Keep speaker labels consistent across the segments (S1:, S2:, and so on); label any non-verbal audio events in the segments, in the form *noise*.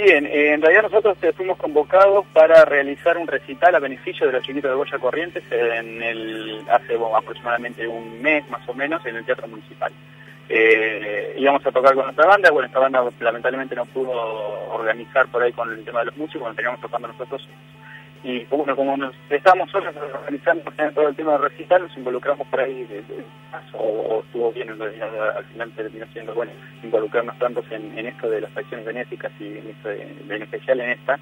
S1: Bien, eh, en realidad nosotros fuimos convocados para realizar un recital a beneficio de los chiquitos de Goya Corrientes en el, hace aproximadamente un mes más o menos en el Teatro Municipal. Eh, íbamos a tocar con nuestra banda, bueno, esta banda lamentablemente no pudo organizar por ahí con el tema de los músicos, nos teníamos tocando nosotros y bueno, como nos estábamos solos organizando todo el tema del recital, nos involucramos por ahí de, o, estuvo bien en realidad, al final terminó siendo bueno involucrarnos tantos en, esto de las acciones benéficas y en, especial en esta.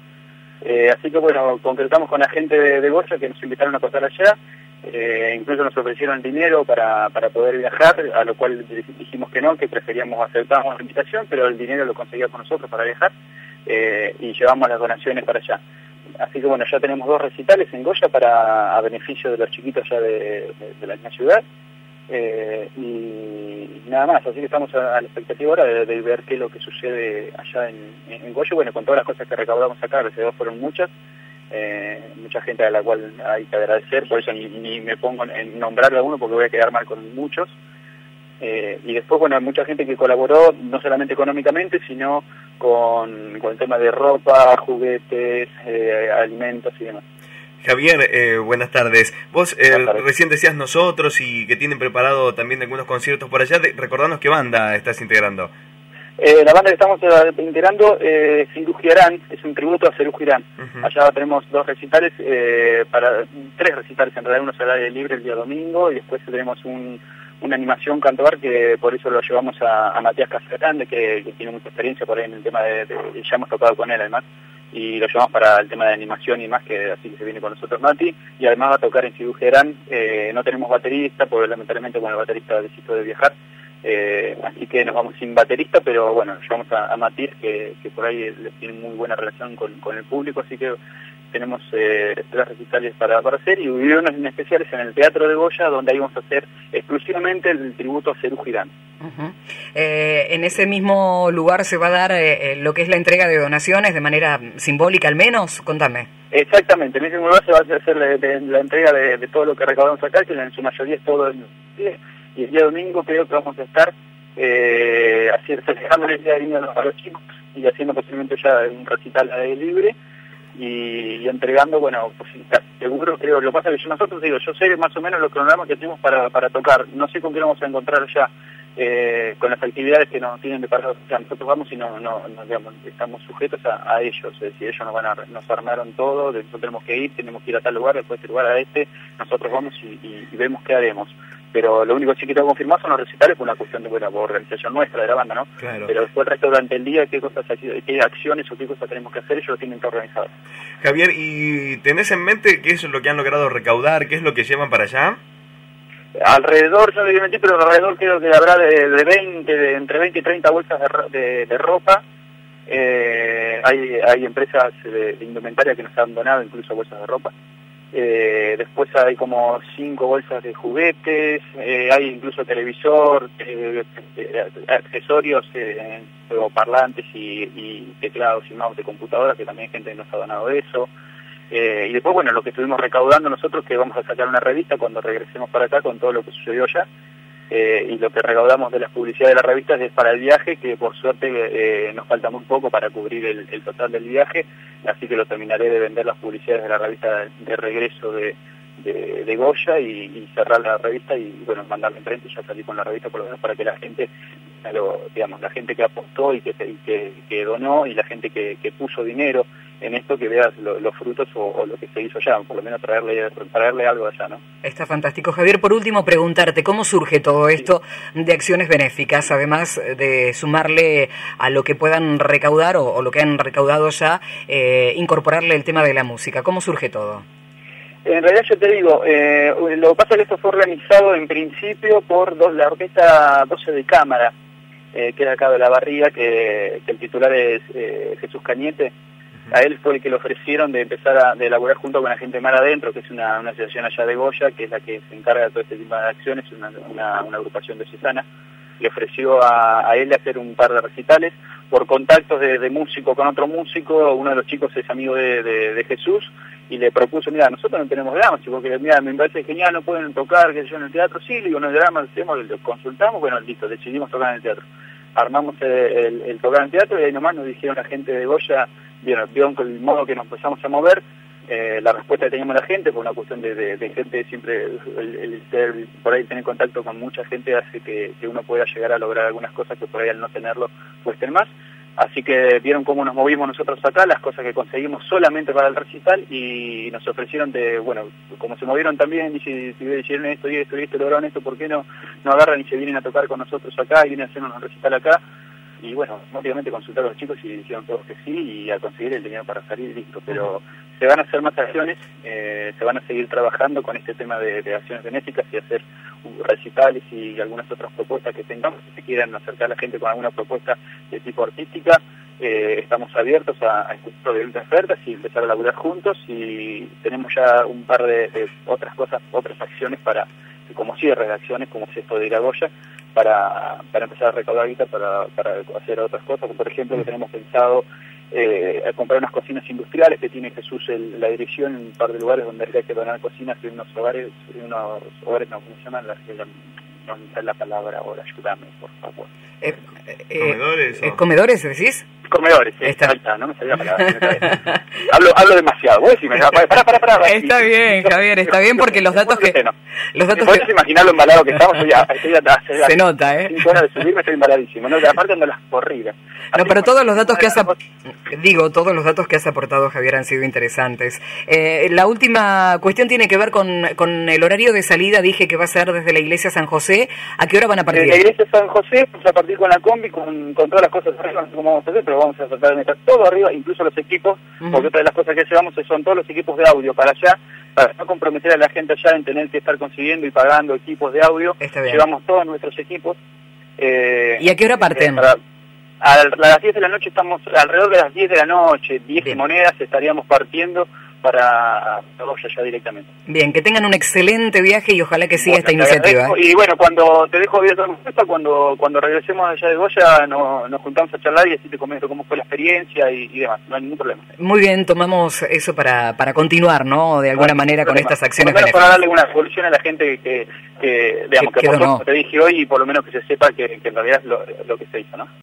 S1: Eh, así que bueno, concretamos con la gente de, de Goya que nos invitaron a pasar allá, eh, incluso nos ofrecieron dinero para, para poder viajar, a lo cual dijimos que no, que preferíamos aceptábamos la invitación, pero el dinero lo conseguía con nosotros para viajar eh, y llevamos las donaciones para allá. Así que bueno, ya tenemos dos recitales en Goya para a beneficio de los chiquitos ya de, la misma ciudad. Eh, y nada más, así que estamos a, la expectativa ahora de, ver qué es lo que sucede allá en, Goya. Bueno, con todas las cosas que recaudamos acá, gracias a fueron muchas. Eh, mucha gente a la cual hay que agradecer, por eso ni, me pongo en nombrar a uno porque voy a quedar mal con muchos. Eh, y después, bueno, mucha gente que colaboró, no solamente económicamente, sino con, el tema de ropa, juguetes, eh, alimentos y demás.
S2: Javier, eh, buenas tardes. Vos recién decías nosotros y que tienen preparado también algunos conciertos por allá. recordanos qué banda estás integrando.
S1: la banda que estamos integrando es eh, Girán, es un tributo a Cerú Girán. Allá tenemos dos recitales, para tres recitales en realidad, uno será libre el día domingo y después tenemos un una animación cantor que por eso lo llevamos a, Matías Casagrande, que, que, tiene mucha experiencia por ahí en el tema de, ya hemos tocado con él además, y lo llevamos para el tema de animación y más, que así que se viene con nosotros Mati, y además va a tocar en Cirujerán, eh, no tenemos baterista, porque lamentablemente con el baterista decidió de viajar, eh, así que nos vamos sin baterista, pero bueno, llevamos a, a Matías, que, que por ahí tiene muy buena relación con, con el público, así que tenemos eh, tres recitales para, para hacer y unos en especiales en el Teatro de Goya, donde ahí vamos a hacer exclusivamente el tributo a Cerú Girán.
S3: Eh, en ese mismo lugar se va a dar eh, lo que es la entrega de donaciones de manera simbólica al menos, contame.
S1: Exactamente, en ese mismo lugar se va a hacer la, entrega de, todo lo que recaudamos acá, que en su mayoría es todo el y el día domingo creo que vamos a estar eh, haciendo, celebrando el día de niños a los chicos y haciendo posiblemente ya un recital libre y, entregando, bueno, pues seguro creo, lo pasa que yo nosotros digo, yo sé más o menos los cronogramas que tenemos para, para tocar, no sé con qué vamos a encontrar ya eh, con las actividades que nos tienen de parar, nosotros vamos y no, no, digamos, estamos sujetos a, ellos, es decir, ellos nos van a, nos armaron todo, nosotros tenemos que ir, tenemos que ir a tal lugar, después de este lugar a este, nosotros vamos y vemos qué haremos pero lo único que sí que tengo confirmado son los recitales por una cuestión de buena organización nuestra de la banda, ¿no? Pero después el resto durante el día, qué cosas, qué acciones o qué cosas tenemos que hacer, ellos lo tienen que organizar.
S2: Javier, ¿y tenés en mente qué es lo que han logrado recaudar, qué es lo que llevan para allá?
S1: Alrededor, yo no voy a mentir, pero alrededor creo que habrá de, de 20, de, entre 20 y 30 bolsas de, de, ropa. Eh, hay, hay empresas de, de indumentaria que nos han donado incluso bolsas de ropa. Eh, después hay como cinco bolsas de juguetes, eh, hay incluso televisor, eh, accesorios, parlantes y, teclados y mouse de computadora, que también gente nos ha donado eso. y después, bueno, lo que estuvimos recaudando nosotros, que vamos a sacar una revista cuando regresemos para acá con todo lo que sucedió ya. Eh, y lo que recaudamos de las publicidades de las revistas es para el viaje, que por suerte eh, nos falta muy poco para cubrir el, total del viaje, así que lo terminaré de vender las publicidades de la revista de, regreso de, de, Goya y, cerrar la revista y bueno, mandarla frente y ya salir con la revista por lo menos para que la gente, digamos, la gente que apostó y que, que, donó y la gente que, que puso dinero en esto que veas los frutos o, lo que se hizo ya, por lo menos traerle, traerle algo allá, ¿no?
S3: Está fantástico. Javier, por último, preguntarte, ¿cómo surge todo esto de acciones benéficas, además de sumarle a lo que puedan recaudar o, lo que han recaudado ya, eh, incorporarle el tema de la música? ¿Cómo surge todo?
S1: En realidad yo te digo, eh, lo que pasa es que esto fue organizado en principio por dos, la orquesta 12 de cámara, eh, que era acá de la barriga, que, que el titular es Jesús Cañete, a él fue el que le ofrecieron de empezar a de elaborar junto con la gente Mar Adentro, que es una, asociación allá de Goya, que es la que se encarga de todo este tipo de acciones, una, una, agrupación de Cesana, le ofreció a, él hacer un par de recitales, por contactos de, músico con otro músico, uno de los chicos es amigo de, Jesús, y le propuso, mira, nosotros no tenemos dramas, porque mira, me parece genial, no pueden tocar, que yo en el teatro, sí, le digo, no hay dramas, hacemos, lo consultamos, bueno, listo, decidimos tocar en el teatro armamos el, el, el teatro y ahí nomás nos dijeron la gente de Goya, vieron con el modo que nos empezamos a mover, eh, la respuesta que teníamos la gente, por una cuestión de, gente siempre, el, ser, por ahí tener contacto con mucha gente hace que, uno pueda llegar a lograr algunas cosas que por ahí al no tenerlo cuesten más. Así que vieron cómo nos movimos nosotros acá, las cosas que conseguimos solamente para el recital y nos ofrecieron de, bueno, como se movieron también, y si, hicieron esto y esto y esto, lograron esto, ¿por qué no, no agarran y se vienen a tocar con nosotros acá y vienen a hacernos un recital acá? Y bueno, obviamente consultaron a los chicos y dijeron todos que sí y a conseguir el dinero para salir listo, pero se van a hacer más acciones, eh, se van a seguir trabajando con este tema de, acciones benéficas y hacer recitales y algunas otras propuestas que tengamos, si quieran acercar a la gente con alguna propuesta de tipo artística, eh, estamos abiertos a, a escuchar de ofertas y empezar a laburar juntos y tenemos ya un par de, otras cosas, otras acciones para, como cierre de acciones, como es esto de ir a Goya, para, para empezar a recaudar guita para, para hacer otras cosas, como por ejemplo que tenemos pensado eh, comprar unas cocinas industriales que tiene Jesús el, la dirección en un par de lugares donde hay que donar cocinas en unos hogares, en unos hogares, no, ¿cómo se llaman? no sé la palabra ahora, ayúdame, por favor.
S3: Eh, eh, ¿Comedores? Eh, ¿Comedores, decís?
S1: Comedores, sí, está. no me salía la palabra. *laughs* hablo, hablo demasiado, vos decime, *laughs* para, para, para,
S3: Está bien, Javier, está bien porque los datos que...
S1: Los datos ¿Puedes imaginar lo embalado que estamos? Estoy, estoy, *laughs*
S3: Se nota, ¿eh?
S1: Cinco horas de subirme estoy embaladísimo, ¿no? Aparte ando las corridas.
S3: No, pero todos los datos que has digo, todos los datos que has aportado, Javier, han sido interesantes. Eh, la última cuestión tiene que ver con, con el horario de salida. Dije que va a ser desde la iglesia San José. ¿A qué hora van a partir?
S1: Desde la iglesia San José, vamos a partir con la combi, con, con todas las cosas cómo vamos a hacer, pero vamos a tratar de meter todo arriba, incluso los equipos, porque otra de las cosas que llevamos son todos los equipos de audio para allá, para no comprometer a la gente allá en tener que estar consiguiendo y pagando equipos de audio. Llevamos todos nuestros equipos.
S3: Eh, ¿Y a qué hora parten?
S1: a las 10 de la noche estamos, alrededor de las 10 de la noche, 10 monedas estaríamos partiendo para Goya ya directamente.
S3: Bien, que tengan un excelente viaje y ojalá que siga esta iniciativa.
S1: y bueno, cuando te dejo abierto la cuando cuando regresemos allá de Goya nos juntamos a charlar y así te comento cómo fue la experiencia y, demás, no hay ningún problema.
S3: Muy bien, tomamos eso para, para continuar, ¿no? De alguna manera con estas acciones.
S1: Por para darle una solución a la gente que, que digamos, que, te dije hoy y por lo menos que se sepa que, en realidad es lo, lo que se hizo, ¿no?